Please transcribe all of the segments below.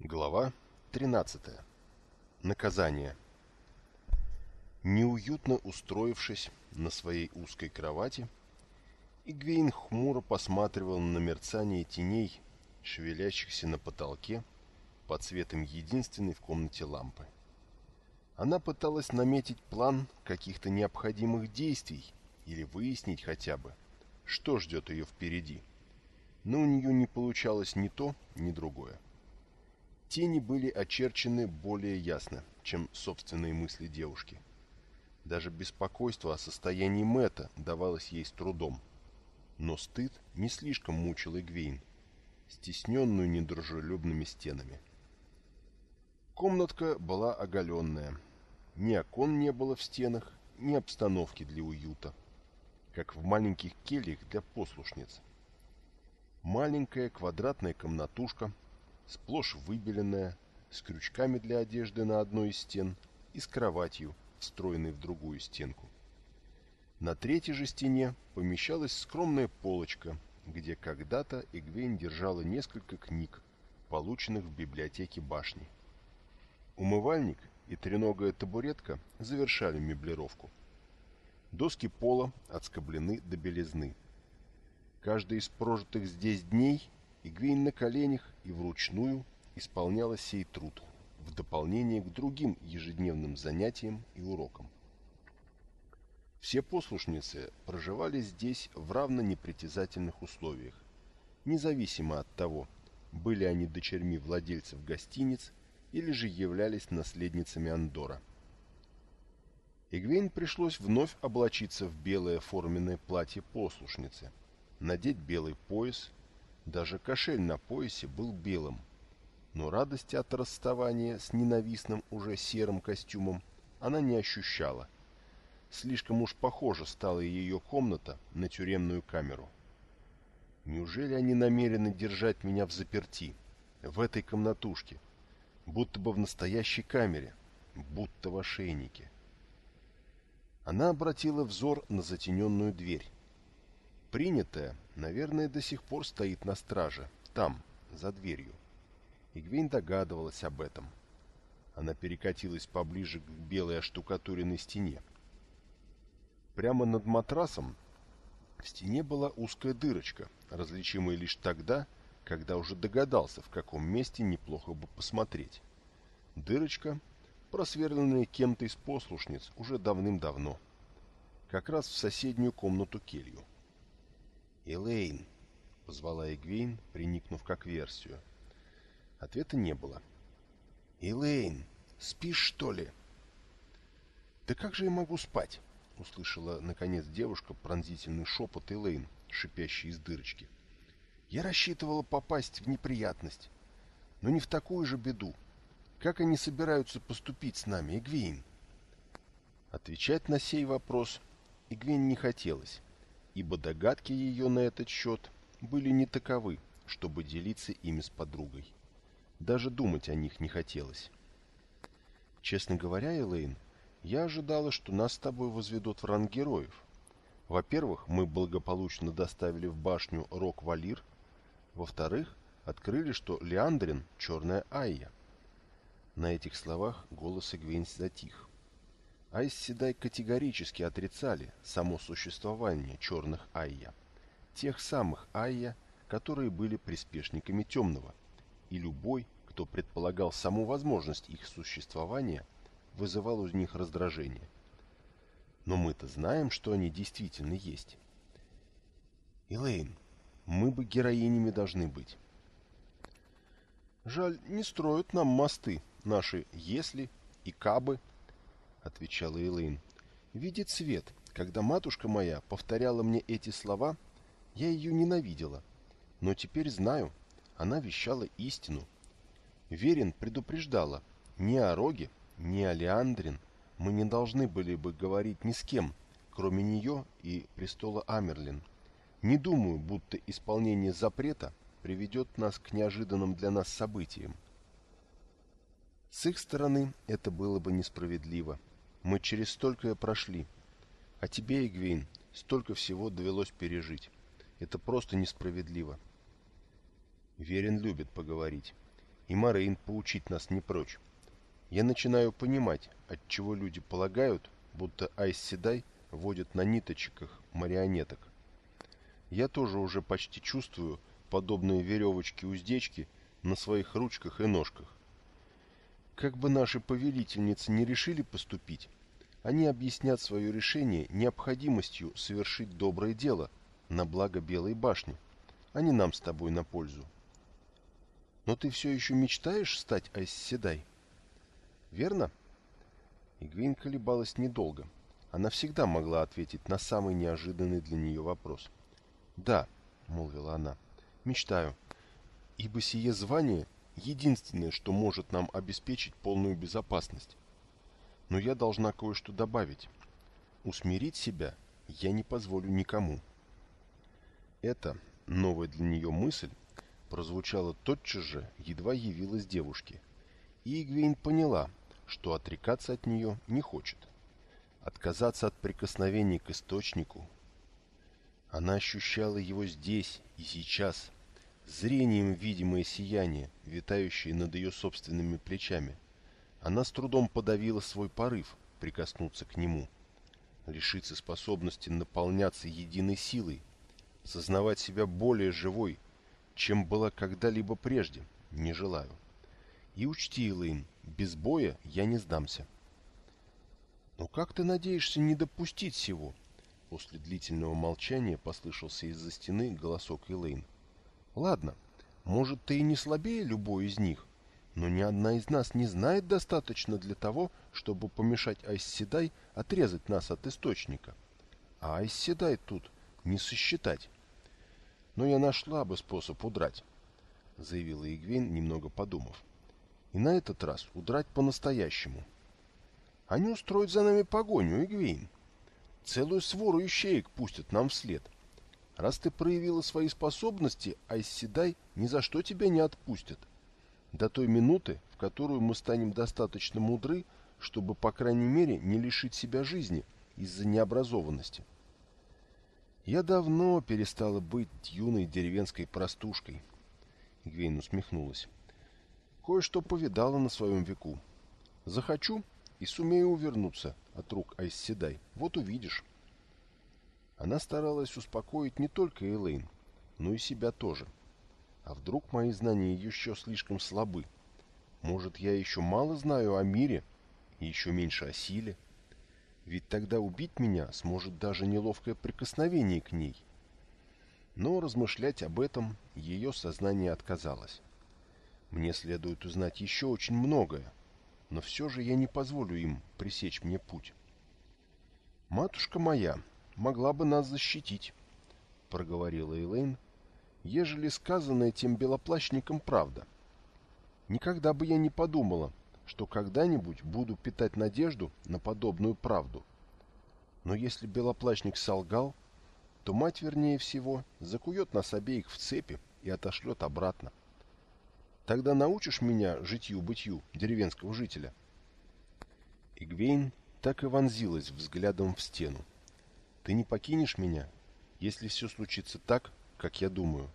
Глава 13. Наказание. Неуютно устроившись на своей узкой кровати, Игвейн хмуро посматривал на мерцание теней, шевелящихся на потолке под светом единственной в комнате лампы. Она пыталась наметить план каких-то необходимых действий или выяснить хотя бы, что ждет ее впереди, но у нее не получалось ни то, ни другое. Тени были очерчены более ясно, чем собственные мысли девушки. Даже беспокойство о состоянии Мэта давалось ей с трудом. Но стыд не слишком мучил Игвейн, стесненную недружелюбными стенами. Комнатка была оголенная. Ни окон не было в стенах, ни обстановки для уюта, как в маленьких кельях для послушниц. Маленькая квадратная комнатушка — сплошь выбеленная, с крючками для одежды на одной из стен и с кроватью, встроенной в другую стенку. На третьей же стене помещалась скромная полочка, где когда-то Игвейн держала несколько книг, полученных в библиотеке башни. Умывальник и треногая табуретка завершали меблировку. Доски пола отскоблены до белизны. Каждый из прожитых здесь дней Игвейн на коленях и вручную исполняла сей труд, в дополнение к другим ежедневным занятиям и урокам. Все послушницы проживали здесь в равно непритязательных условиях, независимо от того, были они дочерьми владельцев гостиниц или же являлись наследницами Андора. Игвейн пришлось вновь облачиться в белое форменное платье послушницы, надеть белый пояс даже кошель на поясе был белым. Но радости от расставания с ненавистным уже серым костюмом она не ощущала. Слишком уж похожа стала ее комната на тюремную камеру. Неужели они намерены держать меня в заперти, в этой комнатушке, будто бы в настоящей камере, будто в ошейнике? Она обратила взор на затененную дверь. Принятая, наверное, до сих пор стоит на страже, там, за дверью. Игвейн догадывалась об этом. Она перекатилась поближе к белой оштукатуренной стене. Прямо над матрасом в стене была узкая дырочка, различимая лишь тогда, когда уже догадался, в каком месте неплохо бы посмотреть. Дырочка, просверленная кем-то из послушниц уже давным-давно, как раз в соседнюю комнату келью. «Элейн!» — позвала Эгвейн, приникнув к версию. Ответа не было. «Элейн, спишь, что ли?» «Да как же я могу спать?» — услышала, наконец, девушка пронзительный шепот Элейн, шипящий из дырочки. «Я рассчитывала попасть в неприятность, но не в такую же беду. Как они собираются поступить с нами, Эгвейн?» Отвечать на сей вопрос Игвейн не хотелось ибо догадки ее на этот счет были не таковы, чтобы делиться ими с подругой. Даже думать о них не хотелось. Честно говоря, Элейн, я ожидала, что нас с тобой возведут в ранг героев. Во-первых, мы благополучно доставили в башню Рок-Валир. Во-вторых, открыли, что Леандрин — черная Айя. На этих словах голос Игвейн затих. Айс Седай категорически отрицали само существование черных Айя, тех самых Айя, которые были приспешниками темного, и любой, кто предполагал саму возможность их существования, вызывал у них раздражение. Но мы-то знаем, что они действительно есть. Элейн, мы бы героинями должны быть. Жаль, не строят нам мосты, наши «если» и «кабы», отвечала Элэйн. «Видит свет. Когда матушка моя повторяла мне эти слова, я ее ненавидела. Но теперь знаю, она вещала истину. Верин предупреждала, ни о Роге, ни о Леандрин мы не должны были бы говорить ни с кем, кроме нее и престола Амерлин. Не думаю, будто исполнение запрета приведет нас к неожиданным для нас событиям. С их стороны это было бы несправедливо, мы через столько прошли. А тебе, Игвейн, столько всего довелось пережить. Это просто несправедливо. Верин любит поговорить. И Морейн поучить нас не прочь. Я начинаю понимать, отчего люди полагают, будто Айс Седай водят на ниточках марионеток. Я тоже уже почти чувствую подобные веревочки-уздечки на своих ручках и ножках. Как бы наши повелительницы не решили поступить, они объяснят свое решение необходимостью совершить доброе дело на благо Белой башни, а не нам с тобой на пользу. Но ты все еще мечтаешь стать Айсседай? Верно? Игвейн колебалась недолго. Она всегда могла ответить на самый неожиданный для нее вопрос. «Да», — молвила она, — «мечтаю, ибо сие звание — единственное, что может нам обеспечить полную безопасность. Но я должна кое-что добавить. Усмирить себя я не позволю никому». Это, новая для нее мысль, прозвучала тотчас же, едва явилась девушке. И Игвейн поняла, что отрекаться от нее не хочет. Отказаться от прикосновений к источнику. Она ощущала его здесь и сейчас, зрением видимое сияние, витающее над ее собственными плечами. Она с трудом подавила свой порыв прикоснуться к нему, лишиться способности наполняться единой силой, сознавать себя более живой, чем была когда-либо прежде, не желаю. И учти, Элэйн, без боя я не сдамся. Но как ты надеешься не допустить всего? После длительного молчания послышался из-за стены голосок Элэйн. Ладно, может, ты и не слабее любой из них, но ни одна из нас не знает достаточно для того, чтобы помешать Айсседай отрезать нас от источника. А Айсседай тут не сосчитать. Но я нашла бы способ удрать, заявила Игвейн, немного подумав. И на этот раз удрать по-настоящему. Они устроят за нами погоню, Игвейн. Целую свору ищеек пустят нам вслед. Раз ты проявила свои способности, Айсседай ни за что тебя не отпустят. До той минуты, в которую мы станем достаточно мудры, чтобы, по крайней мере, не лишить себя жизни из-за необразованности. — я давно перестала быть юной деревенской простушкой. Гвейн усмехнулась. Кое-что повидала на своем веку. Захочу и сумею увернуться от рук Айсседай. Вот увидишь. Она старалась успокоить не только Элейн, но и себя тоже. А вдруг мои знания еще слишком слабы? Может, я еще мало знаю о мире и еще меньше о силе? ведь тогда убить меня сможет даже неловкое прикосновение к ней. Но размышлять об этом ее сознание отказалось. Мне следует узнать еще очень многое, но все же я не позволю им пресечь мне путь. «Матушка моя могла бы нас защитить», — проговорила Элейн, «ежели сказанное тем белоплащником правда. Никогда бы я не подумала, что когда-нибудь буду питать надежду на подобную правду. Но если белоплащник солгал, то мать, вернее всего, закует нас обеих в цепи и отошлет обратно. Тогда научишь меня житью-бытью деревенского жителя?» Игвейн так и вонзилась взглядом в стену. «Ты не покинешь меня, если все случится так, как я думаю?»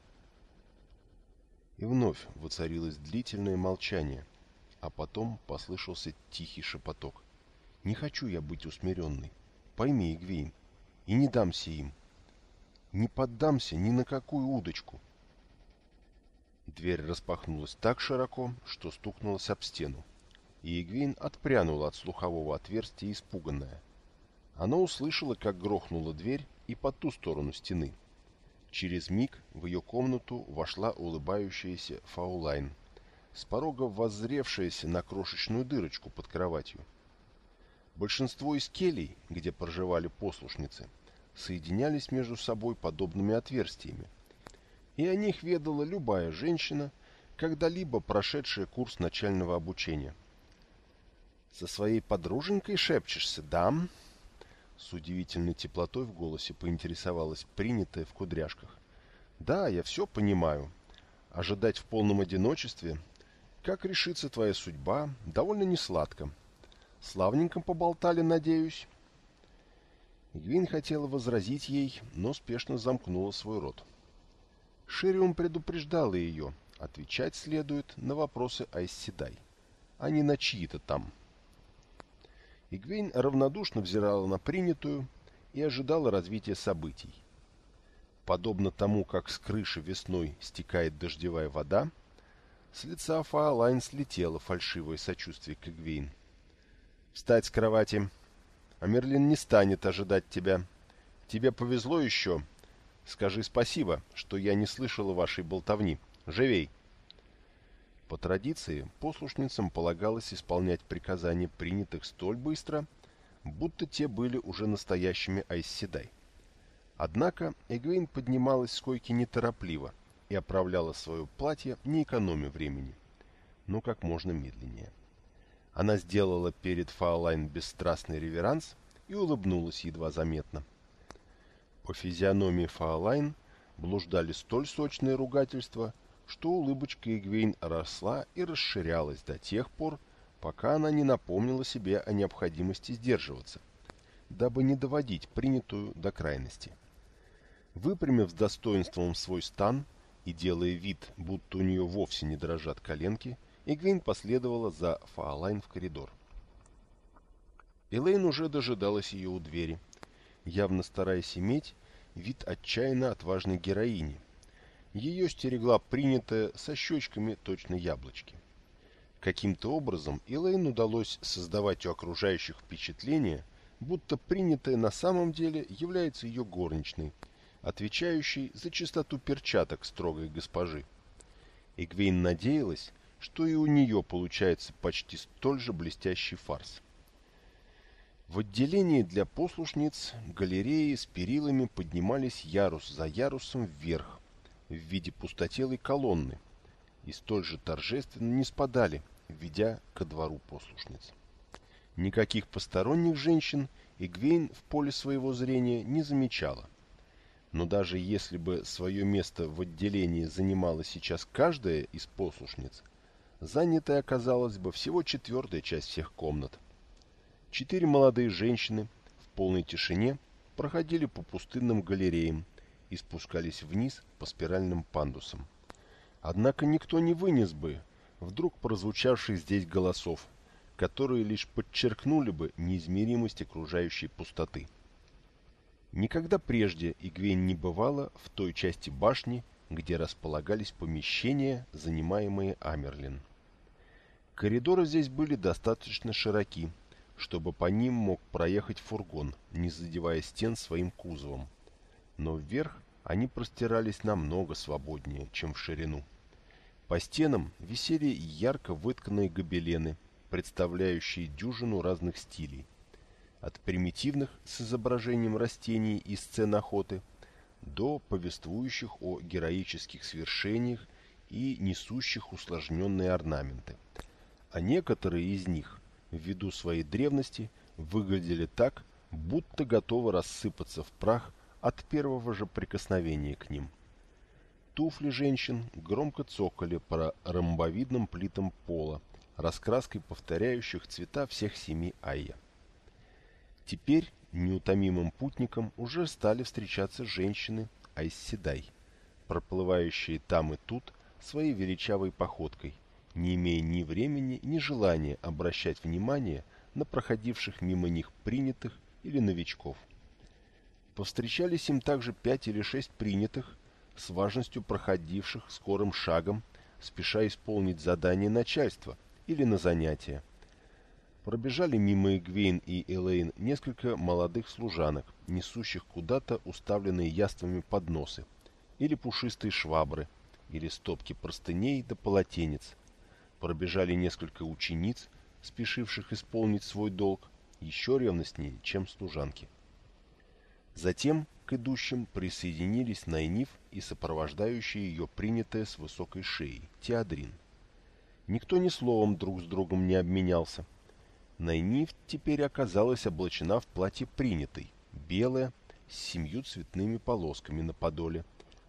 И вновь воцарилось длительное молчание, а потом послышался тихий шепоток. «Не хочу я быть усмиренной. Пойми, Игвейн, и не дамся им. Не поддамся ни на какую удочку». Дверь распахнулась так широко, что стукнулась об стену, и Игвейн отпрянула от слухового отверстия, испуганная. Она услышала, как грохнула дверь и по ту сторону стены. Через миг в ее комнату вошла улыбающаяся Фаулайн с порога воззревшаяся на крошечную дырочку под кроватью. Большинство из келей, где проживали послушницы, соединялись между собой подобными отверстиями, и о них ведала любая женщина, когда-либо прошедшая курс начального обучения. «Со своей подруженькой шепчешься, да?» С удивительной теплотой в голосе поинтересовалась принятая в кудряшках. «Да, я все понимаю. Ожидать в полном одиночестве как решится твоя судьба, довольно несладко. Славненько поболтали, надеюсь. Гвин хотела возразить ей, но спешно замкнула свой рот. Шириум предупреждала ее отвечать следует на вопросы Айсседай, а не на чьи-то там. Игвейн равнодушно взирала на принятую и ожидала развития событий. Подобно тому, как с крыши весной стекает дождевая вода, с лица Фаолайн слетело фальшивое сочувствие к Игвейн. «Встать с кровати! А Мерлин не станет ожидать тебя. Тебе повезло еще. Скажи спасибо, что я не слышала вашей болтовни. Живей!» По традиции, послушницам полагалось исполнять приказания принятых столь быстро, будто те были уже настоящими Айсседай. Однако Эгвейн поднималась с койки неторопливо и оправляла свое платье, не экономя времени, но как можно медленнее. Она сделала перед Фаолайн бесстрастный реверанс и улыбнулась едва заметно. По физиономии Фаолайн блуждали столь сочные ругательства, что улыбочка Игвейн росла и расширялась до тех пор, пока она не напомнила себе о необходимости сдерживаться, дабы не доводить принятую до крайности. Выпрямив с достоинством свой стан и делая вид, будто у нее вовсе не дрожат коленки, Игвейн последовала за Фаолайн в коридор. Элейн уже дожидалась ее у двери, явно стараясь иметь вид отчаянно отважной героини – ее стерегла принятая со щечками точно яблочки. Каким-то образом Элейн удалось создавать у окружающих впечатление, будто принятая на самом деле является ее горничной, отвечающей за чистоту перчаток строгой госпожи. Игвейн надеялась, что и у нее получается почти столь же блестящий фарс. В отделении для послушниц галереи с перилами поднимались ярус за ярусом вверх, в виде пустотелой колонны и столь же торжественно не спадали, ведя ко двору послушниц. Никаких посторонних женщин Игвейн в поле своего зрения не замечала. Но даже если бы свое место в отделении занимала сейчас каждая из послушниц, занятой оказалась бы всего четвертая часть всех комнат. Четыре молодые женщины в полной тишине проходили по пустынным галереям, и спускались вниз по спиральным пандусам. Однако никто не вынес бы вдруг прозвучавших здесь голосов, которые лишь подчеркнули бы неизмеримость окружающей пустоты. Никогда прежде Игвейн не бывала в той части башни, где располагались помещения, занимаемые Амерлин. Коридоры здесь были достаточно широки, чтобы по ним мог проехать фургон, не задевая стен своим кузовом но вверх они простирались намного свободнее, чем в ширину. По стенам висели ярко вытканные гобелены, представляющие дюжину разных стилей. От примитивных с изображением растений и сцен охоты до повествующих о героических свершениях и несущих усложненные орнаменты. А некоторые из них, ввиду своей древности, выглядели так, будто готовы рассыпаться в прах от первого же прикосновения к ним. Туфли женщин громко цокали по ромбовидным плитам пола, раскраской повторяющих цвета всех семи айя. Теперь неутомимым путникам уже стали встречаться женщины Айсседай, проплывающие там и тут своей величавой походкой, не имея ни времени, ни желания обращать внимание на проходивших мимо них принятых или новичков. Повстречались им также пять или шесть принятых, с важностью проходивших скорым шагом, спеша исполнить задание начальства или на занятия. Пробежали мимо Игвейн и Элейн несколько молодых служанок, несущих куда-то уставленные яствами подносы, или пушистые швабры, или стопки простыней да полотенец. Пробежали несколько учениц, спешивших исполнить свой долг, еще ревностнее, чем служанки. Затем к идущим присоединились Найниф и сопровождающая ее принятая с высокой шеей Теодрин. Никто ни словом друг с другом не обменялся. Найниф теперь оказалась облачена в платье принятой, белое, с семью цветными полосками на подоле,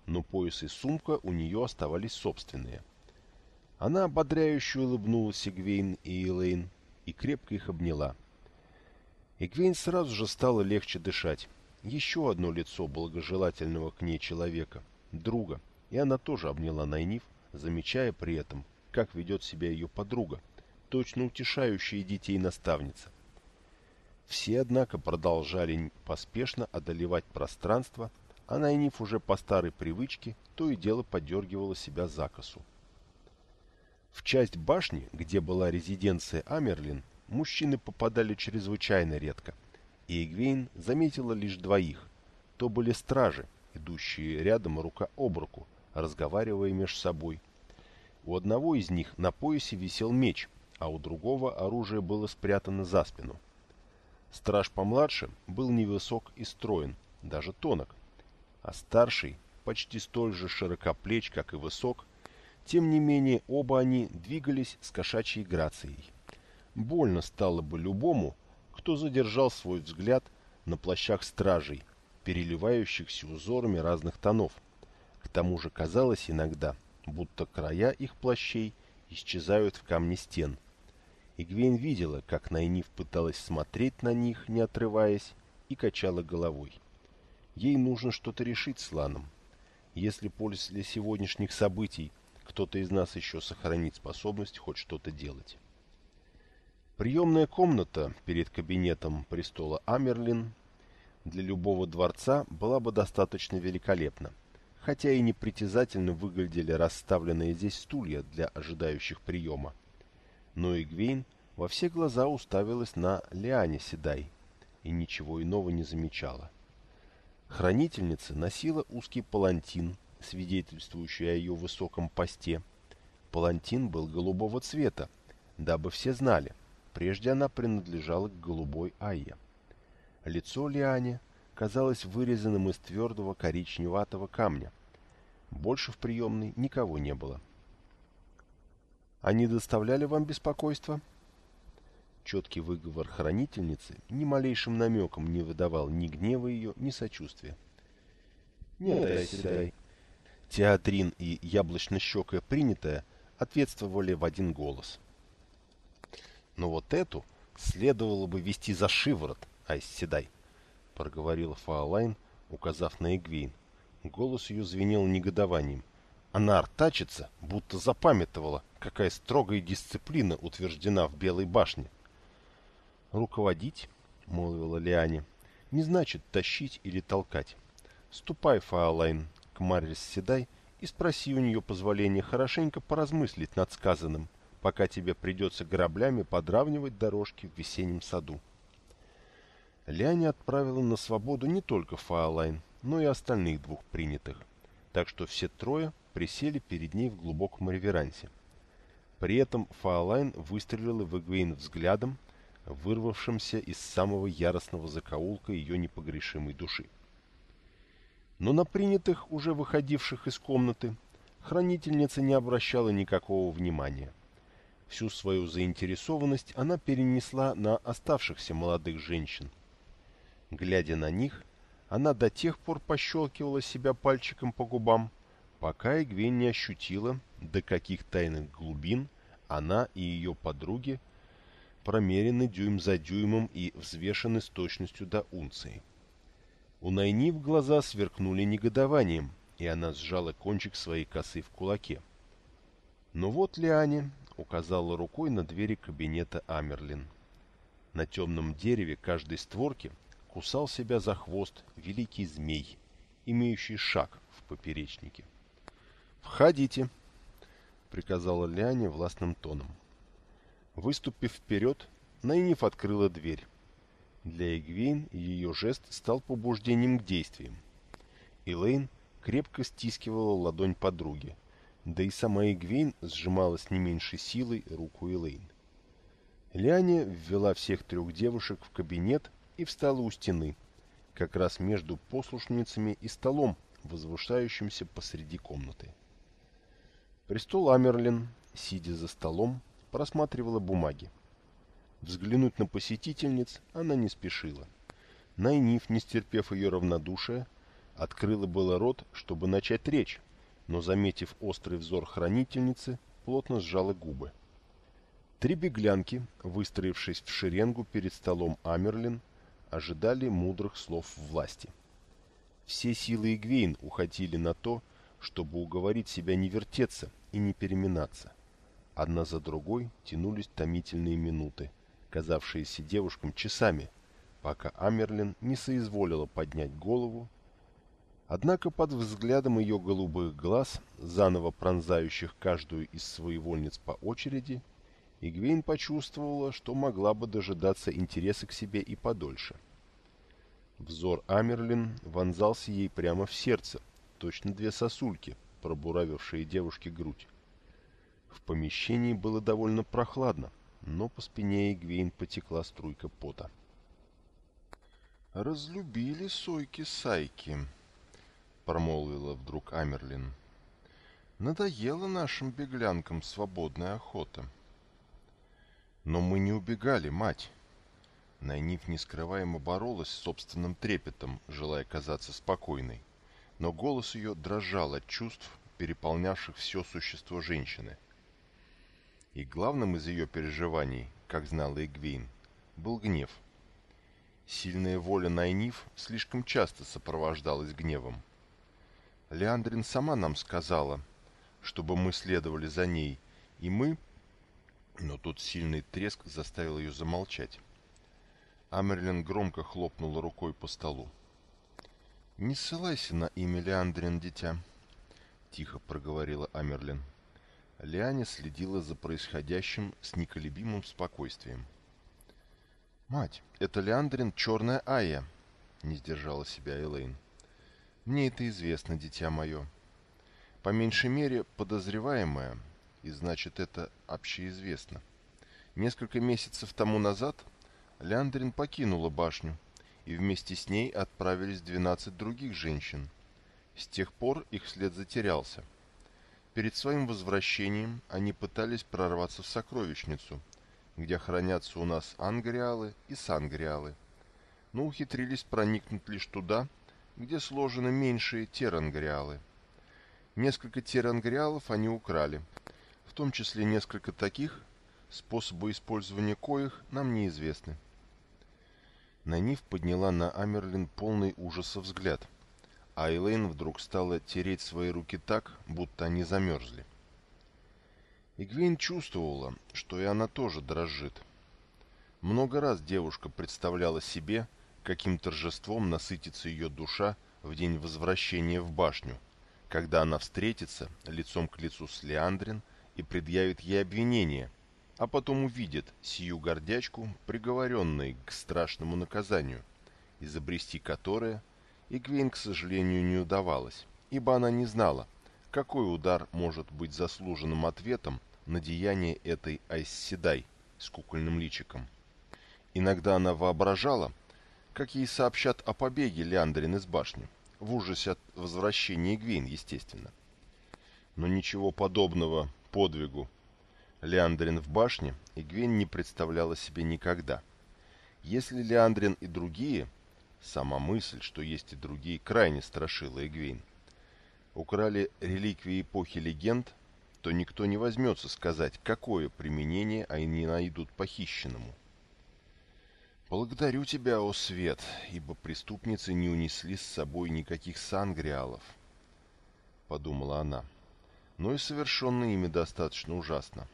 но пояс и сумка у нее оставались собственные. Она ободряюще улыбнулась Игвейн и Элейн и крепко их обняла. Игвейн сразу же стало легче дышать еще одно лицо благожелательного к ней человека, друга, и она тоже обняла Найниф, замечая при этом, как ведет себя ее подруга, точно утешающая детей наставница. Все, однако, продолжали поспешно одолевать пространство, а Найниф уже по старой привычке то и дело подергивала себя за косу. В часть башни, где была резиденция Амерлин, мужчины попадали чрезвычайно редко, и Эгвейн заметила лишь двоих. То были стражи, идущие рядом рука об руку, разговаривая между собой. У одного из них на поясе висел меч, а у другого оружие было спрятано за спину. Страж помладше был невысок и строен, даже тонок, а старший почти столь же широкоплеч, как и высок, тем не менее оба они двигались с кошачьей грацией. Больно стало бы любому, кто задержал свой взгляд на плащах стражей, переливающихся узорами разных тонов. К тому же казалось иногда, будто края их плащей исчезают в камне стен. Игвейн видела, как Найниф пыталась смотреть на них, не отрываясь, и качала головой. Ей нужно что-то решить с Ланом. Если после сегодняшних событий кто-то из нас еще сохранит способность хоть что-то делать. Приемная комната перед кабинетом престола Амерлин для любого дворца была бы достаточно великолепна, хотя и непритязательно выглядели расставленные здесь стулья для ожидающих приема. Но Игвейн во все глаза уставилась на Лиане Седай и ничего иного не замечала. Хранительница носила узкий палантин, свидетельствующий о ее высоком посте. Палантин был голубого цвета, дабы все знали, прежде она принадлежала к голубой Айе. Лицо Лиане казалось вырезанным из твердого коричневатого камня. Больше в приемной никого не было. «Они доставляли вам беспокойство?» Четкий выговор хранительницы ни малейшим намеком не выдавал ни гнева ее, ни сочувствия. «Нет, Айседай, Театрин и яблочно-щекая принятая ответствовали в один голос. «Но вот эту следовало бы вести за шиворот, Айсседай», — проговорила Фаолайн, указав на Эгвейн. Голос ее звенел негодованием. Она артачится, будто запамятовала, какая строгая дисциплина утверждена в Белой башне. «Руководить», — молвила Лиане, — «не значит тащить или толкать. Ступай, Фаолайн, к Маррис Седай и спроси у нее позволения хорошенько поразмыслить над сказанным, пока тебе придется граблями подравнивать дорожки в весеннем саду. Ляня отправила на свободу не только Фаолайн, но и остальных двух принятых, так что все трое присели перед ней в глубоком реверансе. При этом Фаолайн выстрелила в Эгвейн взглядом, вырвавшимся из самого яростного закоулка ее непогрешимой души но на принятых, уже выходивших из комнаты, хранительница не обращала никакого внимания. Всю свою заинтересованность она перенесла на оставшихся молодых женщин. Глядя на них, она до тех пор пощелкивала себя пальчиком по губам, пока Игвень не ощутила, до каких тайных глубин она и ее подруги промерены дюйм за дюймом и взвешены с точностью до унции. У Найниф глаза сверкнули негодованием, и она сжала кончик своей косы в кулаке. Но вот Лиане указала рукой на двери кабинета Амерлин. На темном дереве каждой створки кусал себя за хвост великий змей, имеющий шаг в поперечнике. «Входите!» — приказала Лиане властным тоном. Выступив вперед, Найниф открыла дверь. Для Эгвейн ее жест стал побуждением к действиям. Элейн крепко стискивала ладонь подруги, да и сама Эгвейн сжимала с не меньшей силой руку Элейн. Ляня ввела всех трех девушек в кабинет и встала у стены, как раз между послушницами и столом, возвышающимся посреди комнаты. Престол Амерлин, сидя за столом, просматривала бумаги. Взглянуть на посетительниц она не спешила. Найниф, не стерпев ее равнодушия, открыла было рот, чтобы начать речь, но, заметив острый взор хранительницы, плотно сжала губы. Три беглянки, выстроившись в шеренгу перед столом Амерлин, ожидали мудрых слов власти. Все силы Игвейн уходили на то, чтобы уговорить себя не вертеться и не переминаться. Одна за другой тянулись томительные минуты, казавшиеся девушкам часами, пока Амерлин не соизволила поднять голову. Однако под взглядом ее голубых глаз, заново пронзающих каждую из своевольниц по очереди, Игвейн почувствовала, что могла бы дожидаться интереса к себе и подольше. Взор Амерлин вонзался ей прямо в сердце, точно две сосульки, пробуравившие девушке грудь. В помещении было довольно прохладно, но по спине Игвейн потекла струйка пота. «Разлюбили сойки-сайки», — промолвила вдруг Амерлин. «Надоела нашим беглянкам свободная охота». «Но мы не убегали, мать!» Найниф нескрываемо боролась с собственным трепетом, желая казаться спокойной, но голос ее дрожал от чувств, переполнявших все существо женщины. И главным из ее переживаний, как знала Эгвейн, был гнев. Сильная воля Найниф слишком часто сопровождалась гневом. Леандрин сама нам сказала, чтобы мы следовали за ней, и мы... Но тут сильный треск заставил ее замолчать. Амерлин громко хлопнула рукой по столу. «Не ссылайся на имя Леандрин, дитя», — тихо проговорила Амерлин. Лиане следила за происходящим с неколебимым спокойствием. «Мать, это Леандрин Черная Айя!» — не сдержала себя Элейн. «Мне это известно, дитя мое. По меньшей мере, подозреваемое, и значит, это общеизвестно. Несколько месяцев тому назад Леандрин покинула башню, и вместе с ней отправились двенадцать других женщин. С тех пор их след затерялся. Перед своим возвращением они пытались прорваться в сокровищницу, где хранятся у нас ангриалы и сангриалы, но ухитрились проникнуть лишь туда, где сложены меньшие терангриалы. Несколько терангриалов они украли, в том числе несколько таких, способы использования коих нам неизвестны. Нанив подняла на Амерлин полный ужаса взгляд – а Элейн вдруг стала тереть свои руки так, будто они замерзли. Игвейн чувствовала, что и она тоже дрожит. Много раз девушка представляла себе, каким торжеством насытится ее душа в день возвращения в башню, когда она встретится лицом к лицу с Леандрин и предъявит ей обвинение, а потом увидит сию гордячку, приговоренной к страшному наказанию, изобрести которое – Игвейн, к сожалению, не удавалось, ибо она не знала, какой удар может быть заслуженным ответом на деяние этой Айсседай с кукольным личиком. Иногда она воображала, как ей сообщат о побеге Леандрин из башни, в ужасе от возвращения Игвейн, естественно. Но ничего подобного подвигу Леандрин в башне Игвейн не представляла себе никогда. Если Леандрин и другие – Сама мысль, что есть и другие, крайне страшила Эгвейн. Украли реликвии эпохи легенд, то никто не возьмется сказать, какое применение они найдут похищенному. «Благодарю тебя, о свет, ибо преступницы не унесли с собой никаких сангриалов», — подумала она. «Но и совершенное ими достаточно ужасно.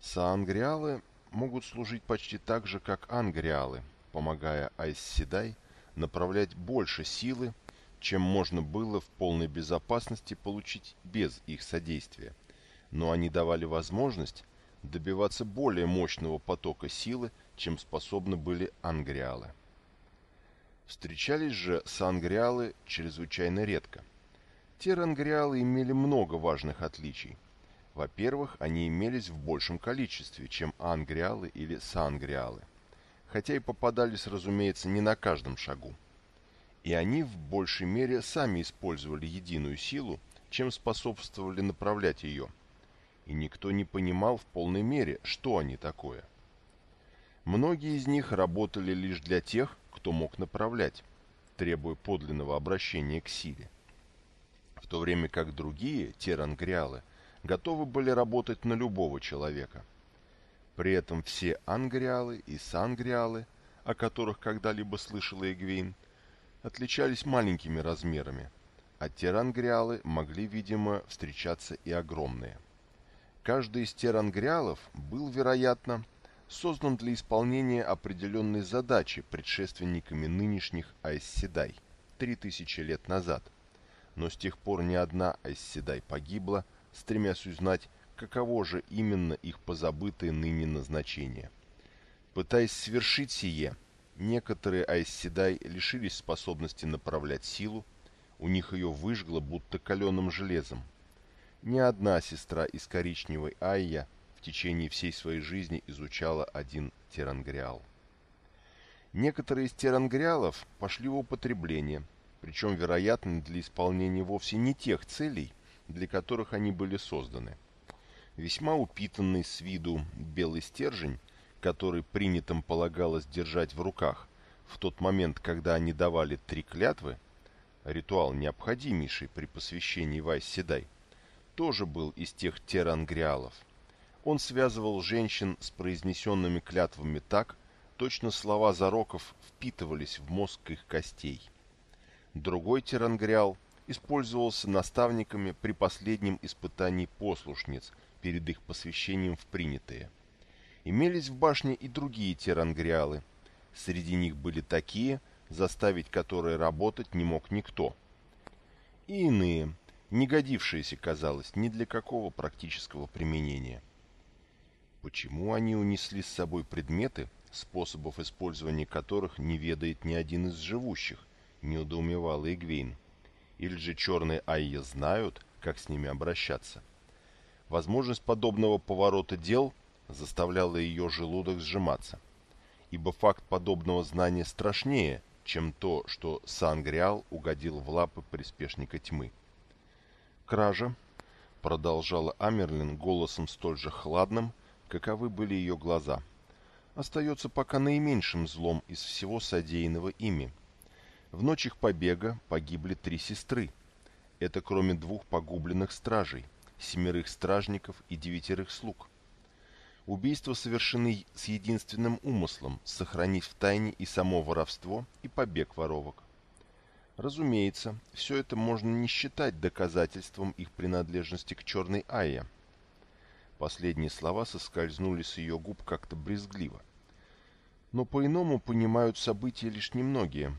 Сангриалы могут служить почти так же, как ангриалы, помогая Айсседай направлять больше силы, чем можно было в полной безопасности получить без их содействия. Но они давали возможность добиваться более мощного потока силы, чем способны были ангриалы. Встречались же сангриалы чрезвычайно редко. Те рангриалы имели много важных отличий. Во-первых, они имелись в большем количестве, чем ангриалы или сангриалы – хотя и попадались, разумеется, не на каждом шагу. И они в большей мере сами использовали единую силу, чем способствовали направлять ее. И никто не понимал в полной мере, что они такое. Многие из них работали лишь для тех, кто мог направлять, требуя подлинного обращения к силе. В то время как другие, те рангриалы, готовы были работать на любого человека – при этом все ангриалы и сангриалы, о которых когда-либо слышала Эгвейн, отличались маленькими размерами, а терангриалы могли, видимо, встречаться и огромные. Каждый из терангриалов был, вероятно, создан для исполнения определенной задачи предшественниками нынешних Айсседай 3000 лет назад. Но с тех пор ни одна Айсседай погибла, стремясь узнать, каково же именно их позабытое ныне назначение. Пытаясь свершить сие, некоторые Айсседай лишились способности направлять силу, у них ее выжгло будто каленым железом. Ни одна сестра из коричневой Айя в течение всей своей жизни изучала один терангриал. Некоторые из терангриалов пошли в употребление, причем, вероятно, для исполнения вовсе не тех целей, для которых они были созданы. Весьма упитанный с виду белый стержень, который принятым полагалось держать в руках в тот момент, когда они давали три клятвы, ритуал необходимейший при посвящении Вайс Седай, тоже был из тех терангриалов. Он связывал женщин с произнесенными клятвами так, точно слова зароков впитывались в мозг их костей. Другой терангриал использовался наставниками при последнем испытании послушниц перед их посвящением в принятые. Имелись в башне и другие терангриалы. Среди них были такие, заставить которые работать не мог никто. И иные, не годившиеся, казалось, ни для какого практического применения. Почему они унесли с собой предметы, способов использования которых не ведает ни один из живущих, неудоумевала Игвейн? Или же черные Айя знают, как с ними обращаться? Возможность подобного поворота дел заставляла ее желудок сжиматься, ибо факт подобного знания страшнее, чем то, что Сангриал угодил в лапы приспешника тьмы. «Кража», — продолжала Амерлин голосом столь же хладным, каковы были ее глаза, — «остается пока наименьшим злом из всего содеянного ими. В ночь их побега погибли три сестры. Это кроме двух погубленных стражей, семерых стражников и девятерых слуг. Убийства совершены с единственным умыслом – сохранить в тайне и само воровство, и побег воровок. Разумеется, все это можно не считать доказательством их принадлежности к черной Айе. Последние слова соскользнули с ее губ как-то брезгливо. Но по-иному понимают события лишь немногие.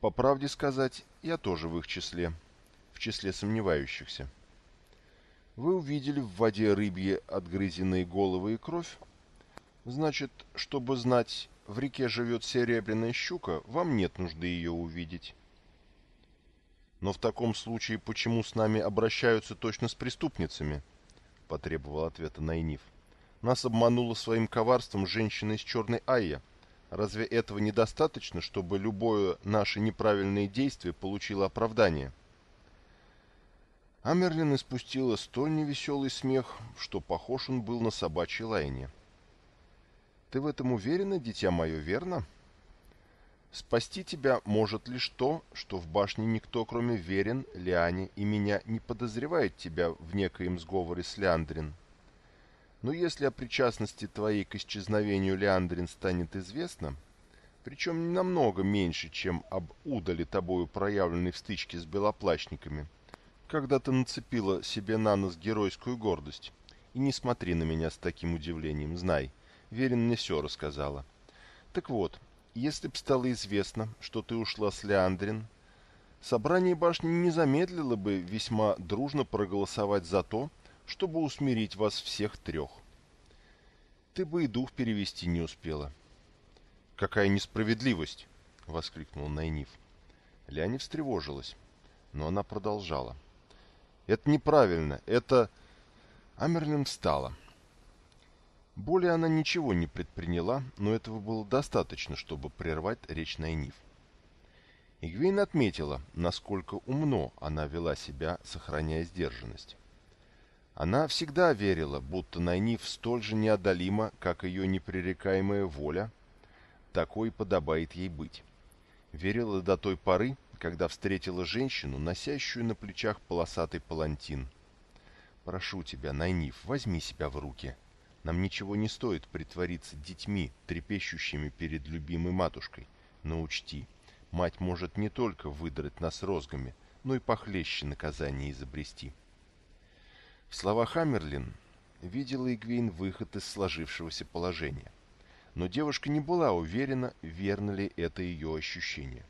По правде сказать, я тоже в их числе, в числе сомневающихся. Вы увидели в воде рыбьи отгрызенные головы и кровь? Значит, чтобы знать, в реке живет серебряная щука, вам нет нужды ее увидеть. Но в таком случае почему с нами обращаются точно с преступницами? Потребовал ответа Найниф. Нас обманула своим коварством женщина из черной Айя. Разве этого недостаточно, чтобы любое наше неправильное действие получило оправдание? Амерлин испустила столь невеселый смех, что похож он был на собачье лаяние. «Ты в этом уверена, дитя мое, верно?» Спасти тебя может лишь то, что в башне никто, кроме Верин, Лиани и меня, не подозревает тебя в некоем сговоре с Леандрин. Но если о причастности твоей к исчезновению Леандрин станет известно, причем намного меньше, чем об удале тобою проявленной в стычке с белоплачниками, когда ты нацепила себе на нос геройскую гордость, и не смотри на меня с таким удивлением, знай, Верин мне все рассказала. Так вот, если б стало известно, что ты ушла с Леандрин, собрание башни не замедлило бы весьма дружно проголосовать за то, чтобы усмирить вас всех трех. Ты бы и дух перевести не успела. «Какая несправедливость!» — воскликнул Найниф. Ляни встревожилась, но она продолжала. «Это неправильно, это...» Амерлин встала. Более она ничего не предприняла, но этого было достаточно, чтобы прервать речь Найниф. Игвейн отметила, насколько умно она вела себя, сохраняя сдержанность. Она всегда верила, будто Найниф столь же неодолима, как ее непререкаемая воля, такой подобает ей быть. Верила до той поры, когда встретила женщину, носящую на плечах полосатый палантин. «Прошу тебя, Найниф, возьми себя в руки», нам ничего не стоит притвориться детьми, трепещущими перед любимой матушкой. Но учти, мать может не только выдрать нас розгами, но и похлеще наказание изобрести. В словах Хаммерлин видела Игвейн выход из сложившегося положения. Но девушка не была уверена, верно ли это ее ощущение.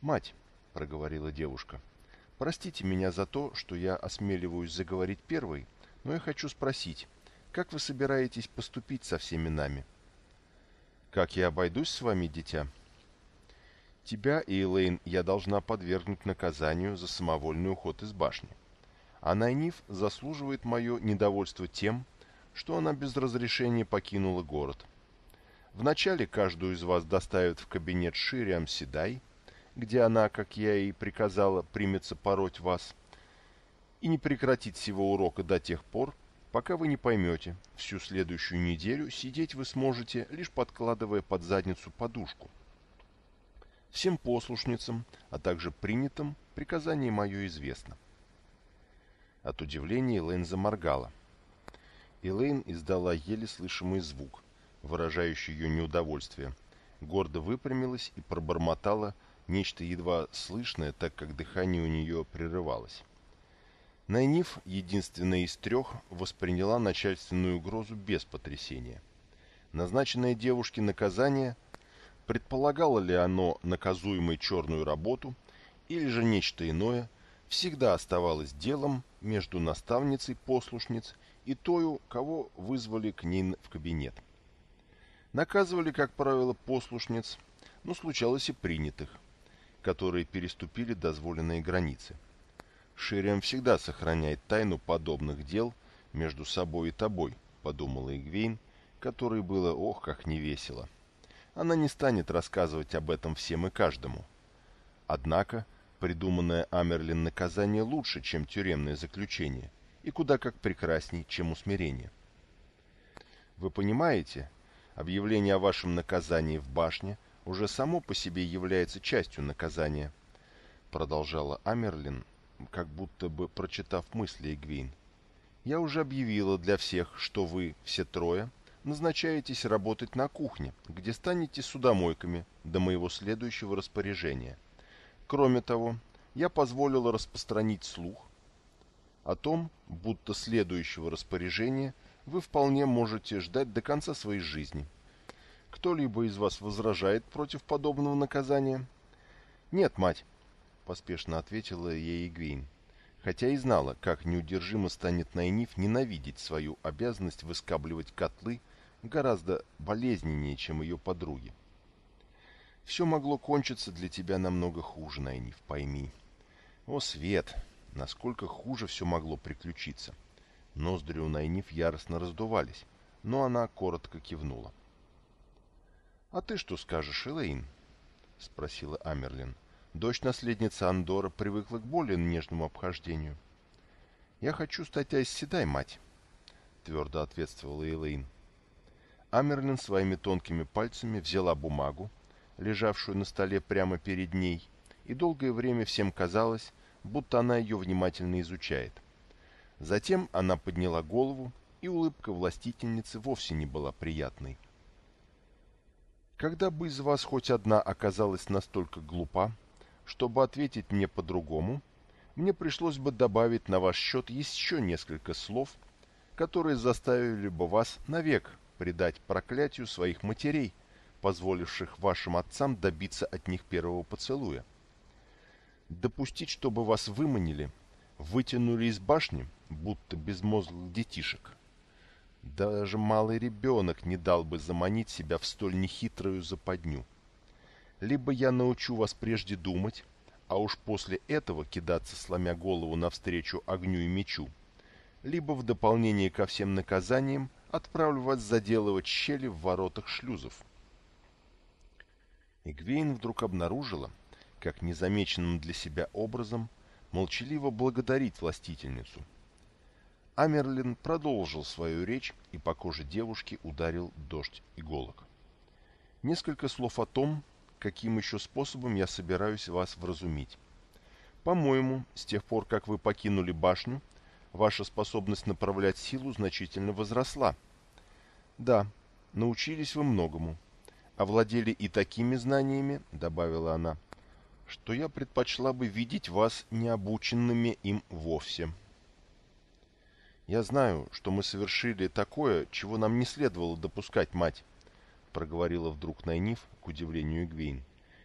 «Мать», — проговорила девушка, — «простите меня за то, что я осмеливаюсь заговорить первой, но я хочу спросить, как вы собираетесь поступить со всеми нами?» «Как я обойдусь с вами, дитя?» «Тебя и Элейн я должна подвергнуть наказанию за самовольный уход из башни. А Найниф заслуживает мое недовольство тем, что она без разрешения покинула город. Вначале каждую из вас доставят в кабинет Шириам Седай, где она, как я и приказала, примется пороть вас, и не прекратит всего урока до тех пор, пока вы не поймете, всю следующую неделю сидеть вы сможете, лишь подкладывая под задницу подушку. Всем послушницам, а также принятым, приказание мое известно. От удивления Элейн заморгала. Элейн издала еле слышимый звук, выражающий ее неудовольствие, гордо выпрямилась и пробормотала нечто едва слышное, так как дыхание у нее прерывалось. Найниф, единственная из трех, восприняла начальственную угрозу без потрясения. Назначенное девушке наказание, предполагало ли оно наказуемой черную работу или же нечто иное, всегда оставалось делом между наставницей послушниц и тою, кого вызвали к ней в кабинет. Наказывали, как правило, послушниц, но случалось и принятых, которые переступили дозволенные границы. Шириам всегда сохраняет тайну подобных дел между собой и тобой, подумала Игвейн, которой было ох, как невесело. Она не станет рассказывать об этом всем и каждому. Однако, придуманное Амерлин наказание лучше, чем тюремное заключение, и куда как прекрасней, чем усмирение. Вы понимаете, объявление о вашем наказании в башне уже само по себе является частью наказания, продолжала Амерлин, как будто бы прочитав мысли Эгвейн. Я уже объявила для всех, что вы, все трое, назначаетесь работать на кухне, где станете судомойками до моего следующего распоряжения. Кроме того, я позволила распространить слух о том, будто следующего распоряжения – вы вполне можете ждать до конца своей жизни. Кто-либо из вас возражает против подобного наказания? Нет, мать, поспешно ответила ей Игвейн, хотя и знала, как неудержимо станет Найниф ненавидеть свою обязанность выскабливать котлы гораздо болезненнее, чем ее подруги. Все могло кончиться для тебя намного хуже, Найниф, пойми. О, Свет, насколько хуже все могло приключиться. — Ноздри у Найниф яростно раздувались, но она коротко кивнула. «А ты что скажешь, Элейн?» — спросила Амерлин. Дочь наследницы Андора привыкла к более нежному обхождению. «Я хочу стать Айсседай, мать», — твердо ответствовала Элейн. Амерлин своими тонкими пальцами взяла бумагу, лежавшую на столе прямо перед ней, и долгое время всем казалось, будто она ее внимательно изучает — Затем она подняла голову, и улыбка властительницы вовсе не была приятной. Когда бы из вас хоть одна оказалась настолько глупа, чтобы ответить мне по-другому, мне пришлось бы добавить на ваш счет еще несколько слов, которые заставили бы вас навек предать проклятию своих матерей, позволивших вашим отцам добиться от них первого поцелуя. Допустить, чтобы вас выманили, вытянули из башни — будто безмозглых детишек. Даже малый ребенок не дал бы заманить себя в столь нехитрую западню. Либо я научу вас прежде думать, а уж после этого кидаться, сломя голову навстречу огню и мечу, либо в дополнение ко всем наказаниям отправлю вас заделывать щели в воротах шлюзов. Игвейн вдруг обнаружила, как незамеченным для себя образом молчаливо благодарить властительницу – Амерлин продолжил свою речь, и по коже девушки ударил дождь иголок. Несколько слов о том, каким еще способом я собираюсь вас вразумить. По-моему, с тех пор, как вы покинули башню, ваша способность направлять силу значительно возросла. Да, научились вы многому. Овладели и такими знаниями, добавила она, что я предпочла бы видеть вас необученными им вовсе. Я знаю, что мы совершили такое, чего нам не следовало допускать, мать, проговорила вдруг Найниф, к удивлению Игвейн.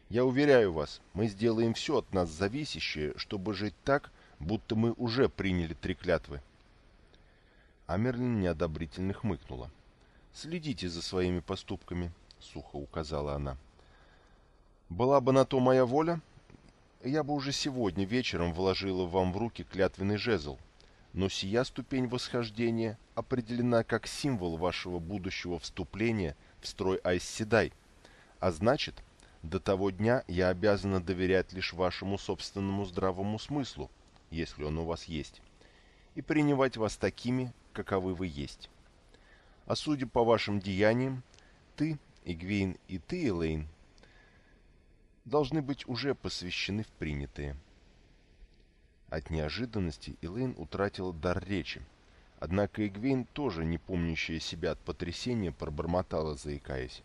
Я уверяю вас, мы сделаем все от нас зависящее, чтобы жить так, будто мы уже приняли три клятвы. Амерлин неодобрительно хмыкнула. «Следите за своими поступками», — сухо указала она. «Была бы на то моя воля, я бы уже сегодня вечером вложила вам в руки клятвенный жезл, но сия ступень восхождения определена как символ вашего будущего вступления в строй Айсседай, а значит, до того дня я обязана доверять лишь вашему собственному здравому смыслу, если он у вас есть, и принимать вас такими, каковы вы есть. А судя по вашим деяниям, ты, Игвейн, и ты, Элейн, должны быть уже посвящены в принятые. От неожиданности Элейн утратила дар речи, однако Игвейн, тоже не помнящая себя от потрясения, пробормотала, заикаясь.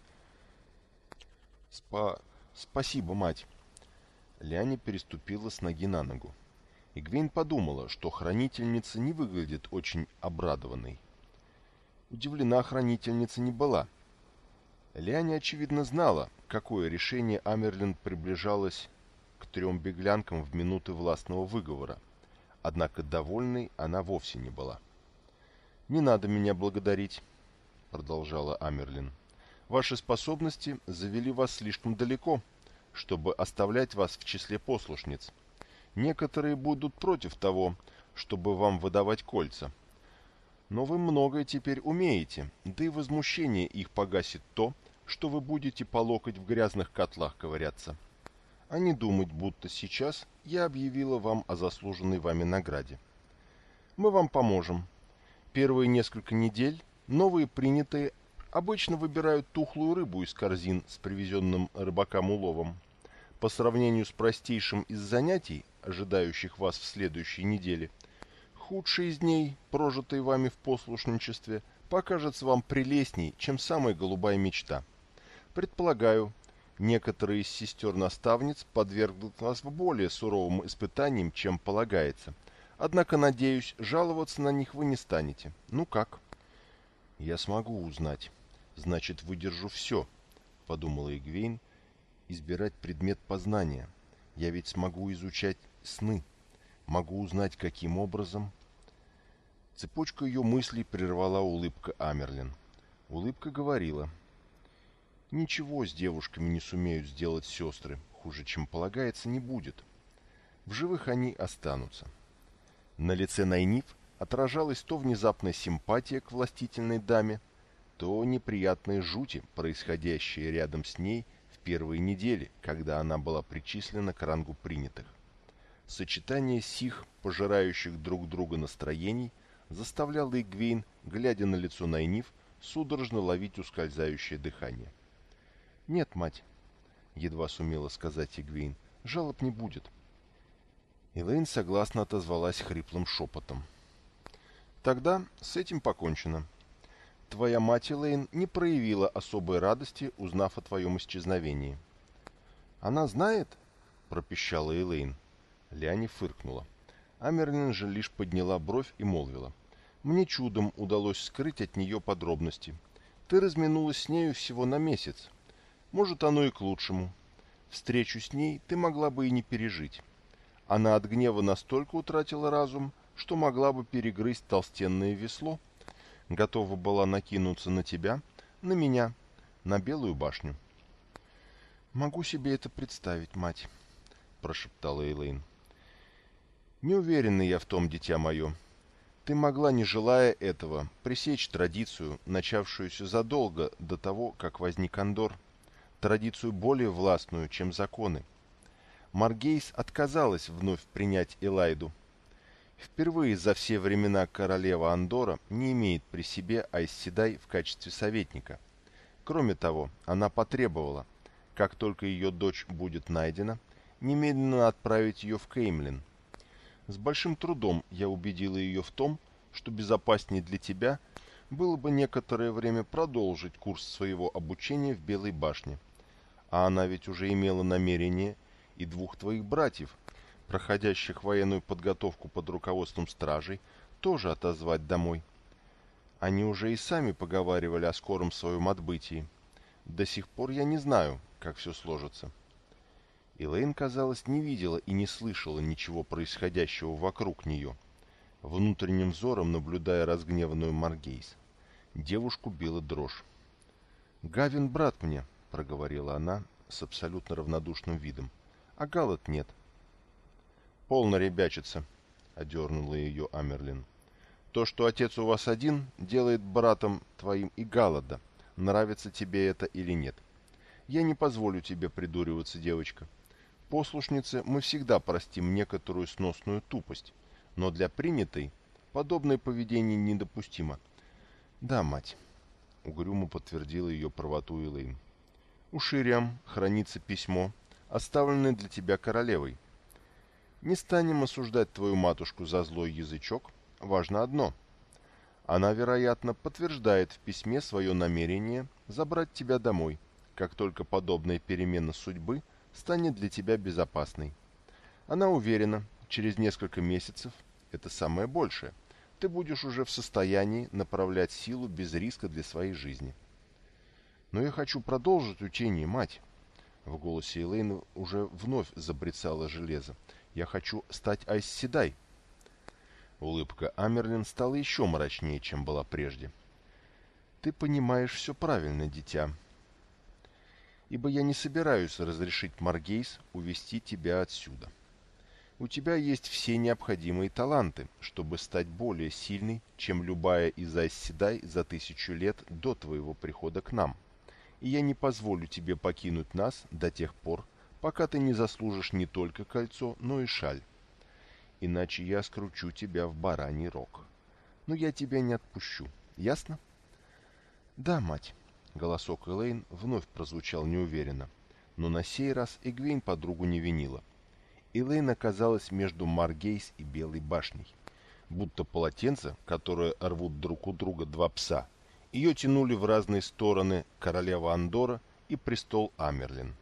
«Спа... спасибо, мать!» Ляня переступила с ноги на ногу. Игвейн подумала, что хранительница не выглядит очень обрадованной. Удивлена хранительница не была. Ляня, очевидно, знала, какое решение Амерлин приближалось к трем беглянкам в минуты властного выговора, однако довольной она вовсе не была. «Не надо меня благодарить», — продолжала Амерлин. «Ваши способности завели вас слишком далеко, чтобы оставлять вас в числе послушниц. Некоторые будут против того, чтобы вам выдавать кольца. Но вы многое теперь умеете, да и возмущение их погасит то, что вы будете по локоть в грязных котлах ковыряться. А не думать, будто сейчас я объявила вам о заслуженной вами награде. Мы вам поможем. Первые несколько недель новые принятые обычно выбирают тухлую рыбу из корзин с привезенным рыбакам уловом. По сравнению с простейшим из занятий, ожидающих вас в следующей неделе, худший из дней, прожитый вами в послушничестве, покажется вам прелестней, чем самая голубая мечта – Предполагаю, некоторые из сестер-наставниц подвергнут вас более суровым испытаниям, чем полагается. Однако, надеюсь, жаловаться на них вы не станете. Ну как? Я смогу узнать. Значит, выдержу все, подумала Игвейн. Избирать предмет познания. Я ведь смогу изучать сны. Могу узнать, каким образом. Цепочку ее мыслей прервала улыбка Амерлин. Улыбка говорила — Ничего с девушками не сумеют сделать сестры, хуже, чем полагается, не будет. В живых они останутся. На лице Найниф отражалась то внезапная симпатия к властительной даме, то неприятные жути, происходящие рядом с ней в первые недели, когда она была причислена к рангу принятых. Сочетание сих, пожирающих друг друга настроений, заставляло Игвейн, глядя на лицо Найниф, судорожно ловить ускользающее дыхание. «Нет, мать», — едва сумела сказать Игвейн, — «жалоб не будет». Элэйн согласно отозвалась хриплым шепотом. «Тогда с этим покончено. Твоя мать, Элэйн, не проявила особой радости, узнав о твоем исчезновении». «Она знает?» — пропищала Элэйн. Ляни фыркнула. Амерлин же лишь подняла бровь и молвила. «Мне чудом удалось скрыть от нее подробности. Ты разминулась с нею всего на месяц, может, оно и к лучшему. Встречу с ней ты могла бы и не пережить. Она от гнева настолько утратила разум, что могла бы перегрызть толстенное весло. Готова была накинуться на тебя, на меня, на Белую башню. «Могу себе это представить, мать», — прошептала Эйлейн. «Не уверена я в том, дитя мое. Ты могла, не желая этого, пресечь традицию, начавшуюся задолго до того, как возник Андор» традицию более властную, чем законы. Маргейс отказалась вновь принять Элайду. Впервые за все времена королева Андора не имеет при себе Айсседай в качестве советника. Кроме того, она потребовала, как только ее дочь будет найдена, немедленно отправить ее в Кеймлин. С большим трудом я убедила ее в том, что безопаснее для тебя было бы некоторое время продолжить курс своего обучения в Белой башне а она ведь уже имела намерение и двух твоих братьев, проходящих военную подготовку под руководством стражей, тоже отозвать домой. Они уже и сами поговаривали о скором своем отбытии. До сих пор я не знаю, как все сложится. Элейн, казалось, не видела и не слышала ничего происходящего вокруг нее, внутренним взором наблюдая разгневанную Маргейс. Девушку била дрожь. «Гавин брат мне», — проговорила она с абсолютно равнодушным видом, — «а Галат нет». «Полно ребячится», — одернула ее Амерлин. «То, что отец у вас один, делает братом твоим и Галада, нравится тебе это или нет. Я не позволю тебе придуриваться, девочка. Послушнице мы всегда простим некоторую сносную тупость, но для принятой подобное поведение недопустимо. Да, мать, угрюмо подтвердила ее правоту Элэйн. У Шириам хранится письмо, оставленное для тебя королевой. Не станем осуждать твою матушку за злой язычок, важно одно. Она, вероятно, подтверждает в письме свое намерение забрать тебя домой, как только подобная перемена судьбы – станет для тебя безопасной. Она уверена, через несколько месяцев, это самое большее, ты будешь уже в состоянии направлять силу без риска для своей жизни. Но я хочу продолжить учение, мать. В голосе Элейна уже вновь забрецало железо. Я хочу стать Айсседай. Улыбка Амерлин стала еще мрачнее, чем была прежде. Ты понимаешь все правильно, дитя, ибо я не собираюсь разрешить Маргейс увести тебя отсюда. У тебя есть все необходимые таланты, чтобы стать более сильной, чем любая из Айсседай за тысячу лет до твоего прихода к нам. И я не позволю тебе покинуть нас до тех пор, пока ты не заслужишь не только кольцо, но и шаль. Иначе я скручу тебя в бараний рог. Но я тебя не отпущу. Ясно? Да, мать. Голосок Элейн вновь прозвучал неуверенно, но на сей раз Эгвейн подругу не винила. Элейн оказалась между Маргейс и Белой башней. Будто полотенце, которое рвут друг у друга два пса. Ее тянули в разные стороны королева Андора и престол Амерлин.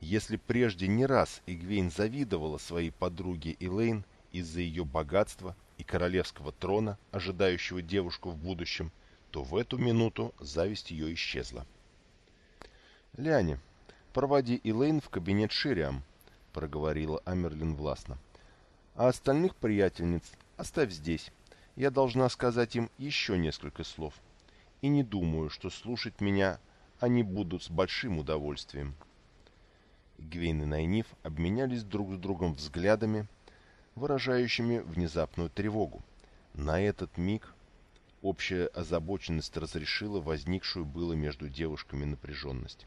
Если прежде не раз Игвейн завидовала своей подруге Элейн из-за ее богатства и королевского трона, ожидающего девушку в будущем, то в эту минуту зависть ее исчезла. «Ляне, проводи Элейн в кабинет Шириам», — проговорила Амерлин властно. «А остальных приятельниц оставь здесь. Я должна сказать им еще несколько слов. И не думаю, что слушать меня они будут с большим удовольствием». Гвейн и Найниф обменялись друг с другом взглядами, выражающими внезапную тревогу. На этот миг Общая озабоченность разрешила возникшую было между девушками напряженность.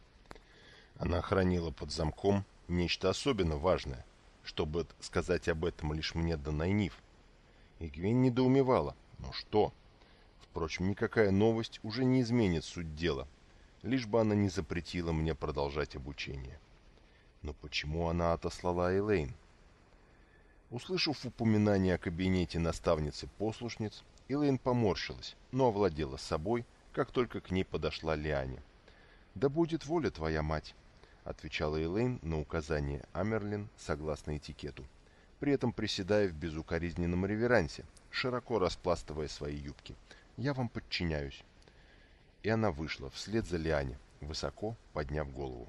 Она хранила под замком нечто особенно важное, чтобы сказать об этом лишь мне да Найниф. И Гвин недоумевала. Но что? Впрочем, никакая новость уже не изменит суть дела, лишь бы она не запретила мне продолжать обучение. Но почему она отослала Элейн? Услышав упоминание о кабинете наставницы-послушниц, Элэйн поморщилась, но овладела собой, как только к ней подошла Лиане. «Да будет воля твоя, мать!» — отвечала Элэйн на указание Амерлин согласно этикету, при этом приседая в безукоризненном реверансе, широко распластывая свои юбки. «Я вам подчиняюсь». И она вышла вслед за Лиане, высоко подняв голову.